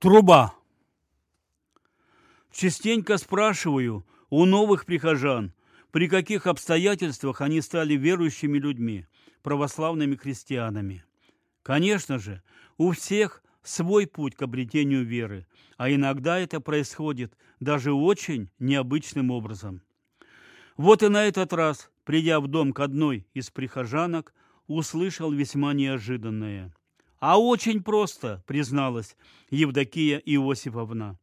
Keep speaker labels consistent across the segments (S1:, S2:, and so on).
S1: Труба. Частенько спрашиваю у новых прихожан, при каких обстоятельствах они стали верующими людьми, православными христианами. Конечно же, у всех свой путь к обретению веры, а иногда это происходит даже очень необычным образом. Вот и на этот раз, придя в дом к одной из прихожанок, услышал весьма неожиданное. А очень просто, призналась Евдокия Иосифовна.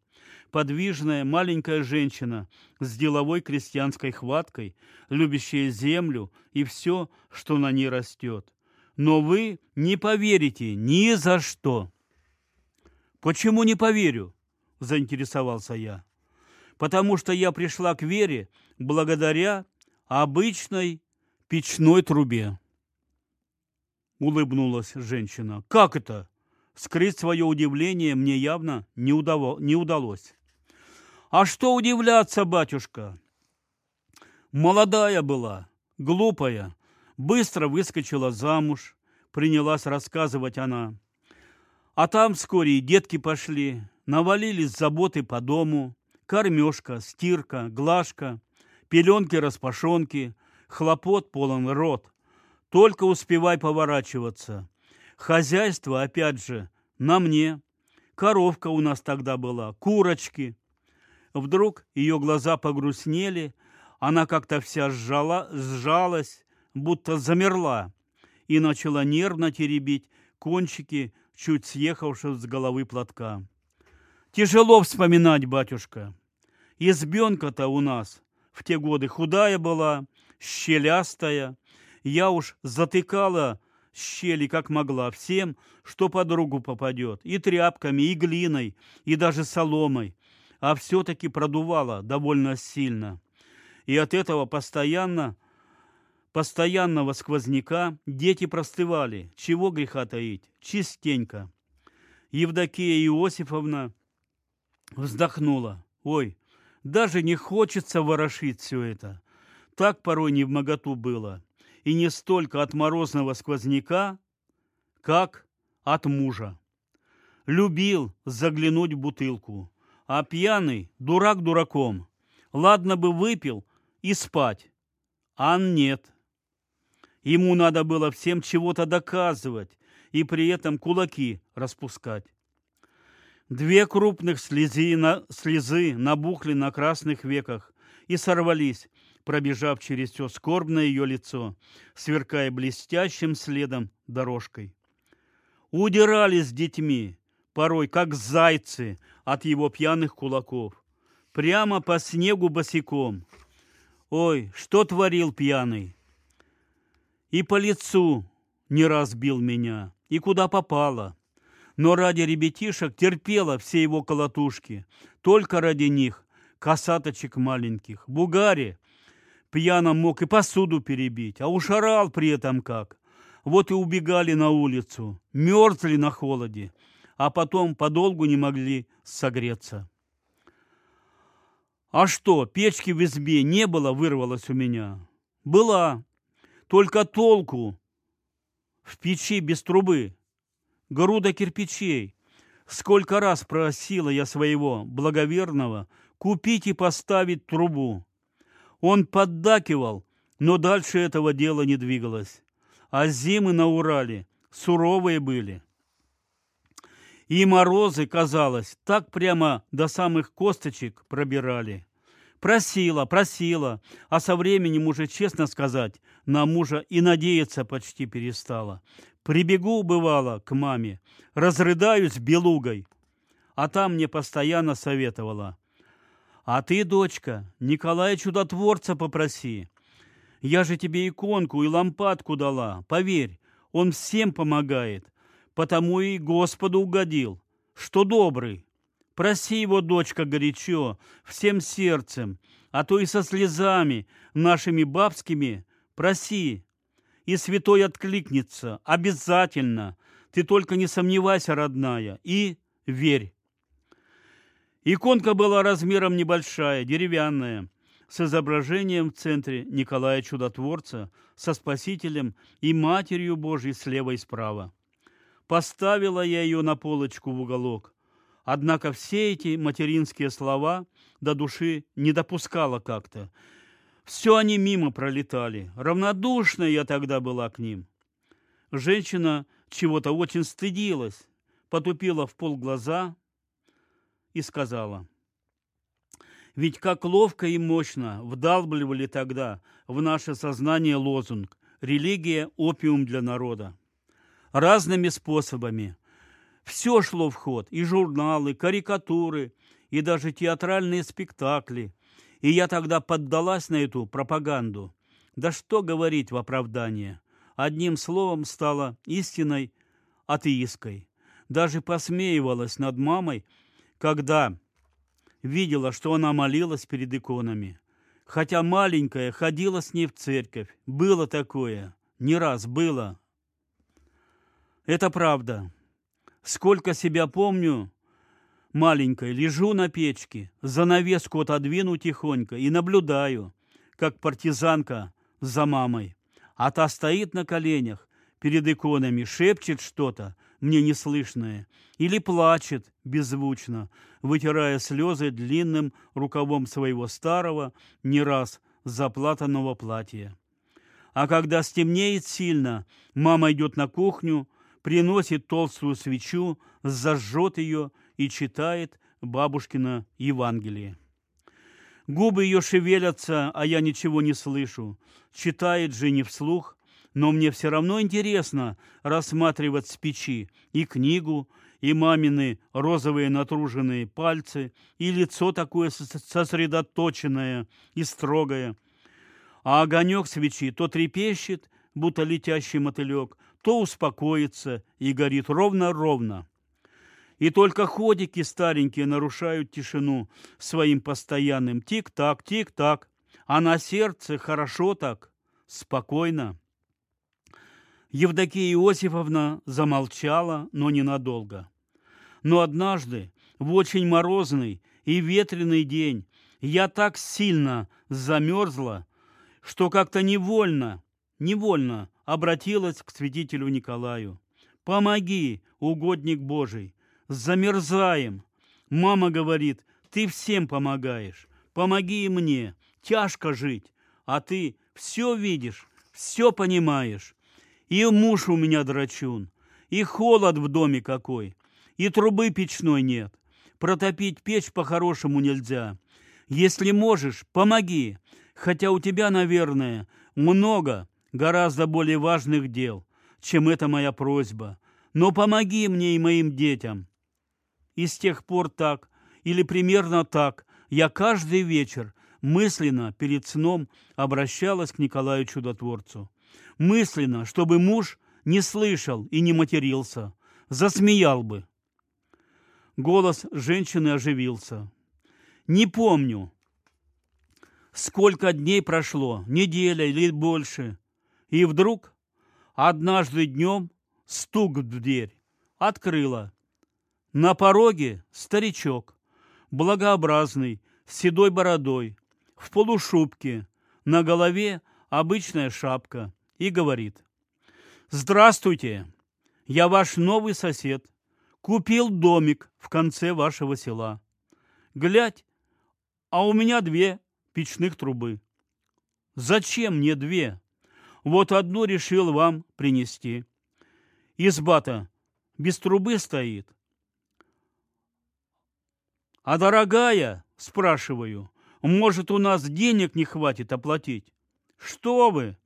S1: Подвижная маленькая женщина с деловой крестьянской хваткой, любящая землю и все, что на ней растет. Но вы не поверите ни за что. Почему не поверю? Заинтересовался я. Потому что я пришла к вере благодаря обычной печной трубе. Улыбнулась женщина. Как это? Скрыть свое удивление мне явно не, удало, не удалось. А что удивляться, батюшка? Молодая была, глупая, быстро выскочила замуж, принялась рассказывать она. А там вскоре и детки пошли, навалились заботы по дому, кормежка, стирка, глажка, пеленки-распашонки, хлопот полон рот. Только успевай поворачиваться. Хозяйство, опять же, на мне. Коровка у нас тогда была, курочки. Вдруг ее глаза погрустнели, она как-то вся сжала, сжалась, будто замерла, и начала нервно теребить кончики чуть съехавшего с головы платка. Тяжело вспоминать, батюшка. Избенка-то у нас в те годы худая была, щелястая. Я уж затыкала щели как могла всем, что под руку попадет, и тряпками, и глиной, и даже соломой, а все-таки продувала довольно сильно. И от этого постоянно, постоянного сквозняка дети простывали, чего греха таить, частенько. Евдокия Иосифовна вздохнула. Ой, даже не хочется ворошить все это. Так порой не в моготу было. И не столько от морозного сквозняка, как от мужа. Любил заглянуть в бутылку, а пьяный дурак дураком. Ладно бы выпил и спать, а нет. Ему надо было всем чего-то доказывать и при этом кулаки распускать. Две крупных слезы, на, слезы набухли на красных веках и сорвались, пробежав через все скорбное ее лицо, сверкая блестящим следом дорожкой. Удирали с детьми, порой как зайцы от его пьяных кулаков, прямо по снегу босиком. Ой, что творил пьяный! И по лицу не разбил меня, и куда попало но ради ребятишек терпела все его колотушки, только ради них, косаточек маленьких. Бугаре пьяно мог и посуду перебить, а уж орал при этом как. Вот и убегали на улицу, мерзли на холоде, а потом подолгу не могли согреться. А что, печки в избе не было, вырвалось у меня? Была, только толку в печи без трубы груда кирпичей. Сколько раз просила я своего благоверного купить и поставить трубу. Он поддакивал, но дальше этого дела не двигалось. А зимы на Урале суровые были. И морозы, казалось, так прямо до самых косточек пробирали. Просила, просила, а со временем уже, честно сказать, на мужа и надеяться почти перестала. Прибегу, бывало, к маме, разрыдаюсь белугой, а там мне постоянно советовала. А ты, дочка, Николая Чудотворца попроси. Я же тебе иконку и лампадку дала, поверь, он всем помогает, потому и Господу угодил, что добрый. Проси его, дочка, горячо, всем сердцем, а то и со слезами нашими бабскими проси, и святой откликнется, обязательно. Ты только не сомневайся, родная, и верь. Иконка была размером небольшая, деревянная, с изображением в центре Николая Чудотворца, со Спасителем и Матерью Божьей слева и справа. Поставила я ее на полочку в уголок, Однако все эти материнские слова до души не допускала как-то. Все они мимо пролетали. Равнодушная я тогда была к ним. Женщина чего-то очень стыдилась, потупила в пол глаза и сказала, «Ведь как ловко и мощно вдалбливали тогда в наше сознание лозунг «Религия – опиум для народа». Разными способами. Все шло в ход, и журналы, карикатуры, и даже театральные спектакли. И я тогда поддалась на эту пропаганду. Да что говорить в оправдание. Одним словом стала истинной атеисткой. Даже посмеивалась над мамой, когда видела, что она молилась перед иконами. Хотя маленькая ходила с ней в церковь. Было такое. Не раз было. Это правда. Сколько себя помню, маленькой, лежу на печке, занавеску отодвину тихонько и наблюдаю, как партизанка за мамой. А та стоит на коленях перед иконами, шепчет что-то, мне неслышное, или плачет беззвучно, вытирая слезы длинным рукавом своего старого, не раз заплатанного платья. А когда стемнеет сильно, мама идет на кухню, приносит толстую свечу, зажжет ее и читает бабушкино Евангелие. Губы ее шевелятся, а я ничего не слышу. Читает же не вслух, но мне все равно интересно рассматривать с печи и книгу, и мамины розовые натруженные пальцы, и лицо такое сосредоточенное и строгое. А огонек свечи то трепещет, будто летящий мотылек, то успокоится и горит ровно-ровно. И только ходики старенькие нарушают тишину своим постоянным тик-так, тик-так, а на сердце хорошо так, спокойно. Евдокия Иосифовна замолчала, но ненадолго. Но однажды, в очень морозный и ветреный день, я так сильно замерзла, что как-то невольно, невольно обратилась к святителю Николаю. «Помоги, угодник Божий, замерзаем!» Мама говорит, «Ты всем помогаешь, помоги и мне, тяжко жить, а ты все видишь, все понимаешь. И муж у меня драчун, и холод в доме какой, и трубы печной нет. Протопить печь по-хорошему нельзя. Если можешь, помоги, хотя у тебя, наверное, много гораздо более важных дел, чем эта моя просьба. Но помоги мне и моим детям. И с тех пор так, или примерно так, я каждый вечер мысленно перед сном обращалась к Николаю Чудотворцу. Мысленно, чтобы муж не слышал и не матерился, засмеял бы. Голос женщины оживился. Не помню, сколько дней прошло, неделя или больше, и вдруг однажды днем стук в дверь. Открыла. На пороге старичок, благообразный, с седой бородой, в полушубке, на голове обычная шапка, и говорит. «Здравствуйте, я ваш новый сосед. Купил домик в конце вашего села. Глядь, а у меня две печных трубы. Зачем мне две? Вот одну решил вам принести. Изба-то без трубы стоит. А дорогая, спрашиваю, может, у нас денег не хватит оплатить? Что вы?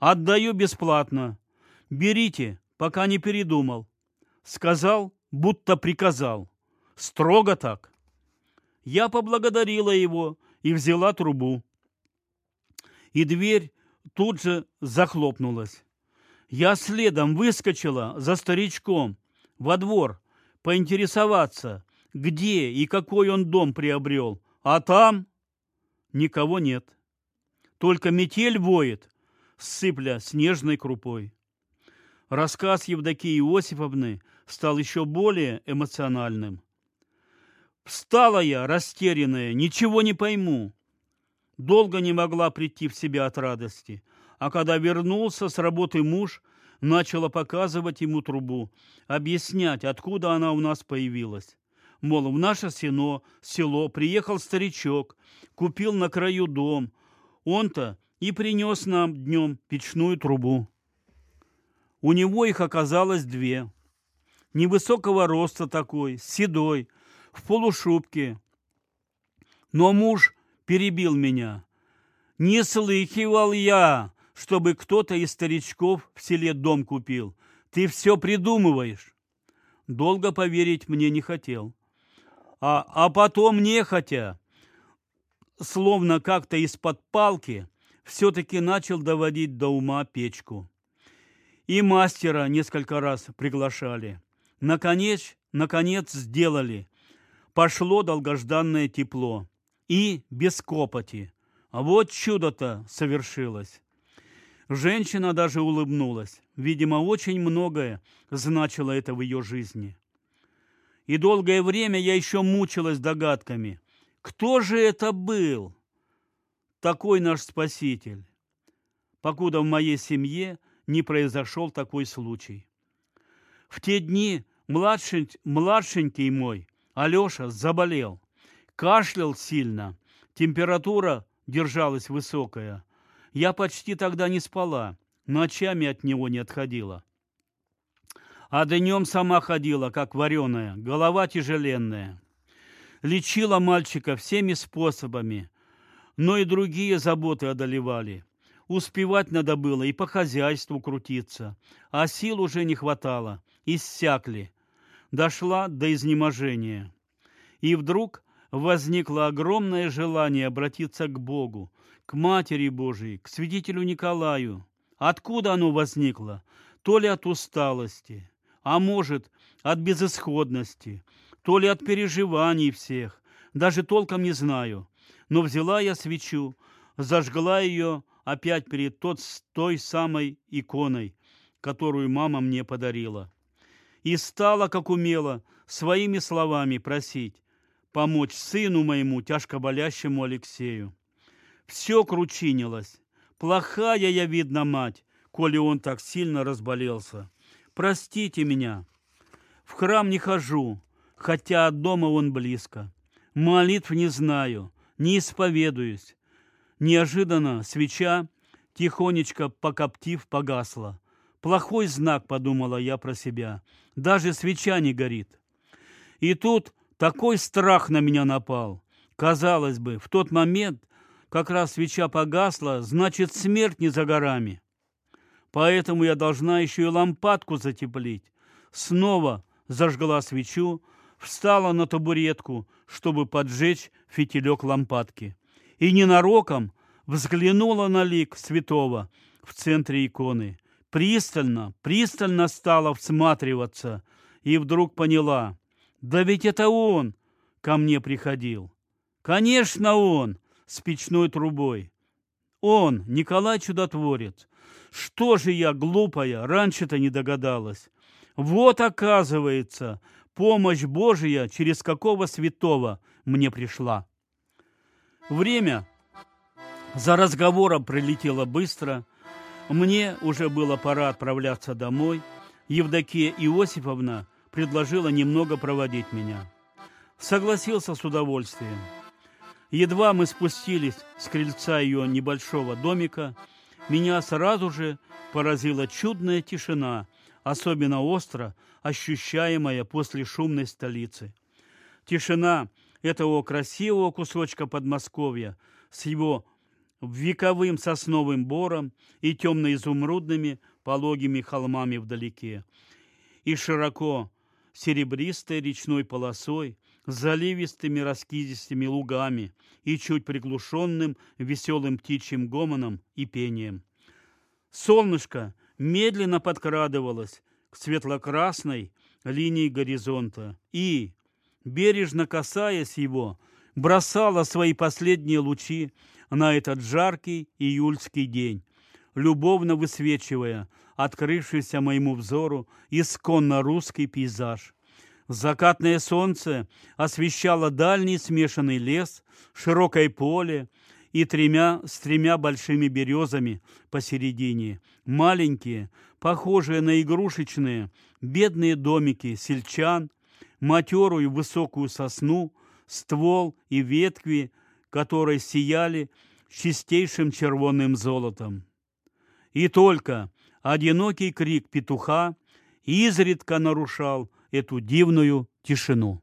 S1: Отдаю бесплатно. Берите, пока не передумал. Сказал, будто приказал. Строго так. Я поблагодарила его и взяла трубу. И дверь тут же захлопнулась. Я следом выскочила за старичком во двор поинтересоваться, где и какой он дом приобрел, а там никого нет. Только метель воет, сыпля снежной крупой. Рассказ Евдокии Иосифовны стал еще более эмоциональным. Встала я, растерянная, ничего не пойму. Долго не могла прийти в себя от радости, а когда вернулся с работы муж, начала показывать ему трубу, объяснять, откуда она у нас появилась. мол, в наше сено, село приехал старичок, купил на краю дом. Он-то и принес нам днем печную трубу. У него их оказалось две. Невысокого роста такой, седой, в полушубке. Но муж перебил меня. Не слыхивал я, чтобы кто-то из старичков в селе дом купил. Ты все придумываешь. Долго поверить мне не хотел. А, а потом нехотя, словно как-то из-под палки, все-таки начал доводить до ума печку. И мастера несколько раз приглашали. Наконец, наконец сделали. Пошло долгожданное тепло. И без копоти. А вот чудо-то совершилось. Женщина даже улыбнулась. Видимо, очень многое значило это в ее жизни. И долгое время я еще мучилась догадками. Кто же это был? Такой наш Спаситель. Покуда в моей семье не произошел такой случай. В те дни младшень, младшенький мой, Алеша, заболел. Кашлял сильно, температура держалась высокая. Я почти тогда не спала, ночами от него не отходила. А днем сама ходила, как вареная, голова тяжеленная. Лечила мальчика всеми способами, но и другие заботы одолевали. Успевать надо было и по хозяйству крутиться, а сил уже не хватало, иссякли. Дошла до изнеможения. И вдруг возникло огромное желание обратиться к Богу, к Матери Божией, к святителю Николаю. Откуда оно возникло? То ли от усталости, а может, от безысходности, то ли от переживаний всех, даже толком не знаю. Но взяла я свечу, зажгла ее опять перед тот, той самой иконой, которую мама мне подарила. И стала, как умела, своими словами просить помочь сыну моему, тяжко болящему Алексею. Все кручинилось. Плохая я, видно, мать, коли он так сильно разболелся. Простите меня. В храм не хожу, хотя от дома он близко. Молитв не знаю, не исповедуюсь. Неожиданно свеча, тихонечко покоптив, погасла. Плохой знак, подумала я про себя. Даже свеча не горит. И тут такой страх на меня напал. Казалось бы, в тот момент как раз свеча погасла, значит, смерть не за горами. Поэтому я должна еще и лампадку затеплить. Снова зажгла свечу, встала на табуретку, чтобы поджечь фитилек лампадки. И ненароком взглянула на лик святого в центре иконы. Пристально, пристально стала всматриваться и вдруг поняла, да ведь это он ко мне приходил. Конечно, он с печной трубой. Он, Николай Чудотворец. Что же я, глупая, раньше-то не догадалась. Вот, оказывается, помощь Божия через какого святого мне пришла. Время за разговором пролетело быстро. Мне уже было пора отправляться домой. Евдокия Иосифовна предложила немного проводить меня. Согласился с удовольствием. Едва мы спустились с крыльца ее небольшого домика, меня сразу же поразила чудная тишина, особенно остро ощущаемая после шумной столицы. Тишина этого красивого кусочка Подмосковья с его вековым сосновым бором и темно-изумрудными пологими холмами вдалеке, и широко серебристой речной полосой, заливистыми раскидистыми лугами и чуть приглушенным веселым птичьим гомоном и пением. Солнышко медленно подкрадывалось к светло-красной линии горизонта и, бережно касаясь его, бросало свои последние лучи на этот жаркий июльский день, любовно высвечивая открывшийся моему взору исконно русский пейзаж. Закатное солнце освещало дальний смешанный лес, широкое поле и тремя, с тремя большими березами посередине. Маленькие, похожие на игрушечные, бедные домики сельчан, матерую высокую сосну, ствол и ветви, которые сияли чистейшим червоным золотом. И только одинокий крик петуха изредка нарушал эту дивную тишину.